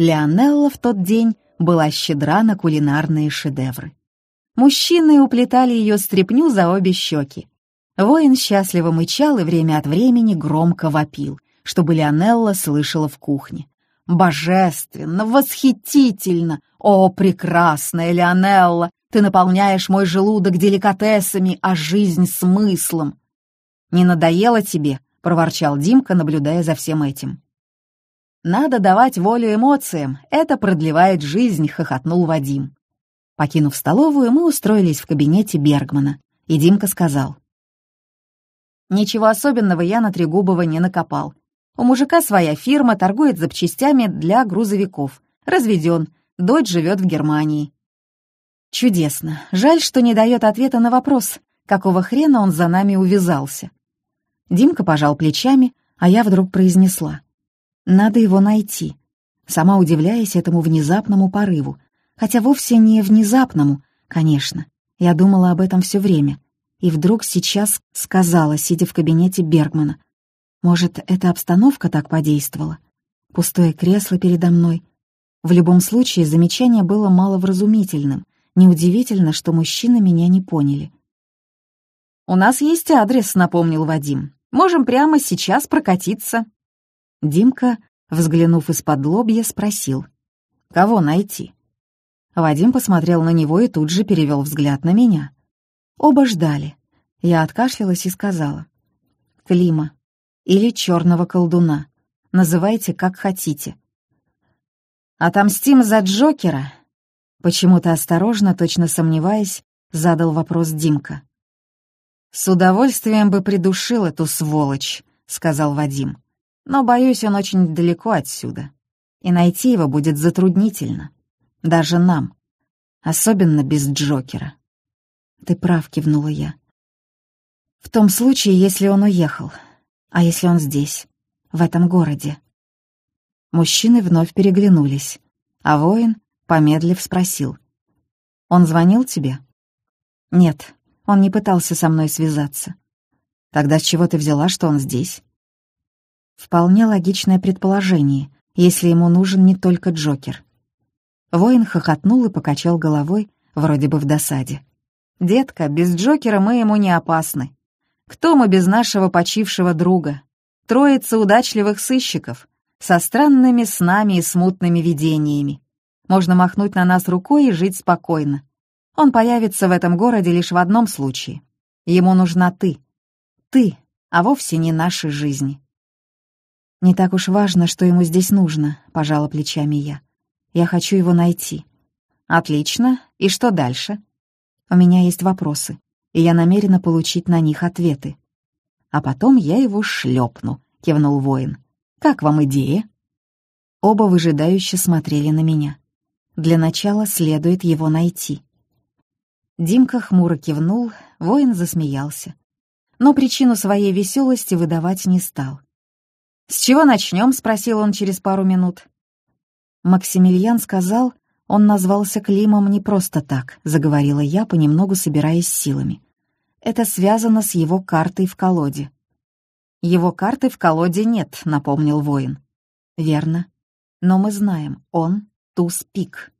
Леонелла в тот день была щедра на кулинарные шедевры. Мужчины уплетали ее стряпню за обе щеки. Воин счастливо мычал и время от времени громко вопил, чтобы Леонелла слышала в кухне. «Божественно! Восхитительно! О, прекрасная Леонелла! Ты наполняешь мой желудок деликатесами, а жизнь смыслом!» «Не надоело тебе?» — проворчал Димка, наблюдая за всем этим. «Надо давать волю эмоциям, это продлевает жизнь», — хохотнул Вадим. Покинув столовую, мы устроились в кабинете Бергмана, и Димка сказал. «Ничего особенного я на Трегубова не накопал. У мужика своя фирма, торгует запчастями для грузовиков. Разведен, дочь живет в Германии». «Чудесно. Жаль, что не дает ответа на вопрос, какого хрена он за нами увязался». Димка пожал плечами, а я вдруг произнесла. Надо его найти. Сама удивляясь этому внезапному порыву. Хотя вовсе не внезапному, конечно. Я думала об этом все время. И вдруг сейчас сказала, сидя в кабинете Бергмана. Может, эта обстановка так подействовала? Пустое кресло передо мной. В любом случае, замечание было маловразумительным. Неудивительно, что мужчины меня не поняли. «У нас есть адрес», — напомнил Вадим. «Можем прямо сейчас прокатиться». Димка, взглянув из-под лобья, спросил. «Кого найти?» Вадим посмотрел на него и тут же перевел взгляд на меня. Оба ждали. Я откашлялась и сказала. «Клима. Или черного колдуна. Называйте, как хотите». «Отомстим за Джокера?» Почему-то осторожно, точно сомневаясь, задал вопрос Димка. «С удовольствием бы придушил эту сволочь», — сказал Вадим но, боюсь, он очень далеко отсюда, и найти его будет затруднительно. Даже нам. Особенно без Джокера. «Ты прав», — кивнула я. «В том случае, если он уехал. А если он здесь, в этом городе?» Мужчины вновь переглянулись, а воин, помедлив, спросил. «Он звонил тебе?» «Нет, он не пытался со мной связаться». «Тогда с чего ты взяла, что он здесь?» Вполне логичное предположение, если ему нужен не только Джокер. Воин хохотнул и покачал головой, вроде бы в досаде. «Детка, без Джокера мы ему не опасны. Кто мы без нашего почившего друга? Троица удачливых сыщиков, со странными снами и смутными видениями. Можно махнуть на нас рукой и жить спокойно. Он появится в этом городе лишь в одном случае. Ему нужна ты. Ты, а вовсе не наши жизни. «Не так уж важно, что ему здесь нужно», — пожала плечами я. «Я хочу его найти». «Отлично. И что дальше?» «У меня есть вопросы, и я намерена получить на них ответы». «А потом я его шлепну», — кивнул воин. «Как вам идея?» Оба выжидающе смотрели на меня. Для начала следует его найти. Димка хмуро кивнул, воин засмеялся. Но причину своей веселости выдавать не стал. «С чего начнем?» — спросил он через пару минут. Максимилиан сказал, он назвался Климом не просто так, заговорила я, понемногу собираясь силами. Это связано с его картой в колоде. «Его карты в колоде нет», — напомнил воин. «Верно. Но мы знаем, он — туз-пик».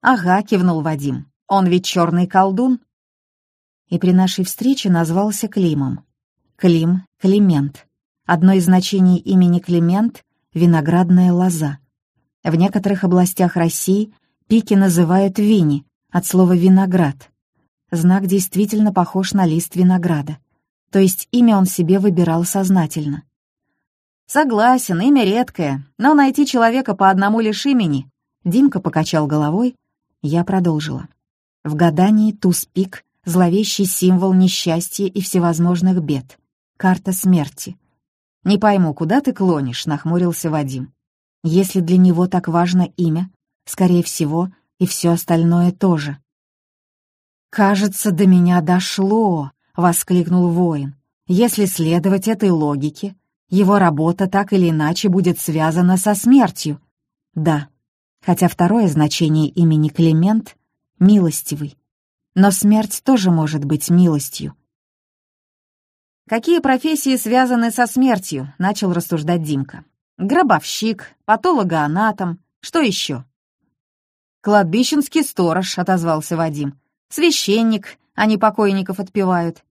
«Ага», — кивнул Вадим. «Он ведь черный колдун?» И при нашей встрече назвался Климом. Клим — Климент. Одно из значений имени Климент — виноградная лоза. В некоторых областях России пики называют вини, от слова «виноград». Знак действительно похож на лист винограда. То есть имя он себе выбирал сознательно. «Согласен, имя редкое, но найти человека по одному лишь имени...» Димка покачал головой, я продолжила. В гадании туз-пик — зловещий символ несчастья и всевозможных бед. Карта смерти. «Не пойму, куда ты клонишь?» — нахмурился Вадим. «Если для него так важно имя, скорее всего, и все остальное тоже». «Кажется, до меня дошло!» — воскликнул воин. «Если следовать этой логике, его работа так или иначе будет связана со смертью». «Да, хотя второе значение имени Климент — милостивый. Но смерть тоже может быть милостью. «Какие профессии связаны со смертью?» — начал рассуждать Димка. «Гробовщик, патологоанатом, Что еще? «Кладбищенский сторож», — отозвался Вадим. «Священник, они покойников отпевают.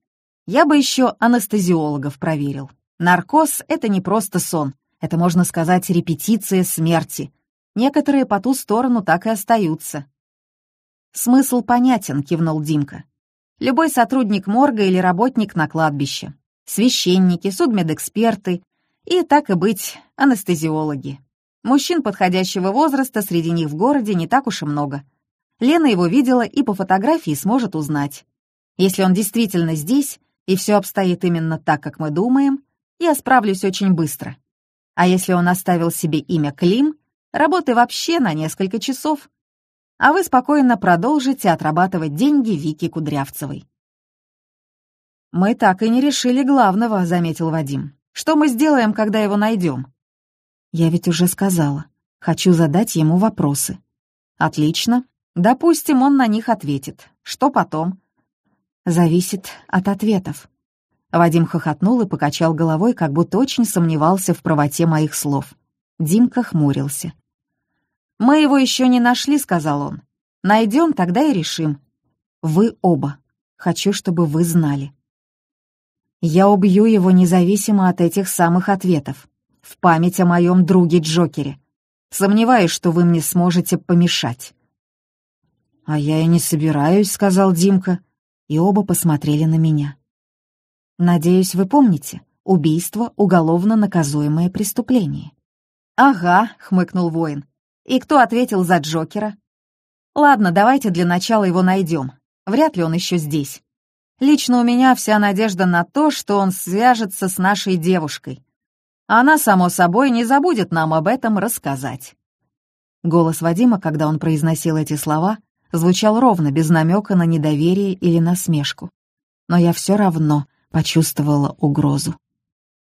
Я бы еще анестезиологов проверил. Наркоз — это не просто сон, это, можно сказать, репетиция смерти. Некоторые по ту сторону так и остаются». «Смысл понятен», — кивнул Димка. «Любой сотрудник морга или работник на кладбище. Священники, судмедэксперты и, так и быть, анестезиологи. Мужчин подходящего возраста среди них в городе не так уж и много. Лена его видела и по фотографии сможет узнать. Если он действительно здесь, и все обстоит именно так, как мы думаем, я справлюсь очень быстро. А если он оставил себе имя Клим, работы вообще на несколько часов. А вы спокойно продолжите отрабатывать деньги Вики Кудрявцевой. «Мы так и не решили главного», — заметил Вадим. «Что мы сделаем, когда его найдем?» Я ведь уже сказала. Хочу задать ему вопросы. Отлично. Допустим, он на них ответит. Что потом? Зависит от ответов. Вадим хохотнул и покачал головой, как будто очень сомневался в правоте моих слов. Димка хмурился. «Мы его еще не нашли», — сказал он. «Найдем, тогда и решим. Вы оба. Хочу, чтобы вы знали. Я убью его независимо от этих самых ответов в память о моем друге Джокере. Сомневаюсь, что вы мне сможете помешать». «А я и не собираюсь», — сказал Димка, и оба посмотрели на меня. «Надеюсь, вы помните, убийство — уголовно наказуемое преступление». «Ага», — хмыкнул воин. «И кто ответил за Джокера?» «Ладно, давайте для начала его найдем. Вряд ли он еще здесь. Лично у меня вся надежда на то, что он свяжется с нашей девушкой. Она, само собой, не забудет нам об этом рассказать». Голос Вадима, когда он произносил эти слова, звучал ровно, без намека на недоверие или насмешку. Но я все равно почувствовала угрозу.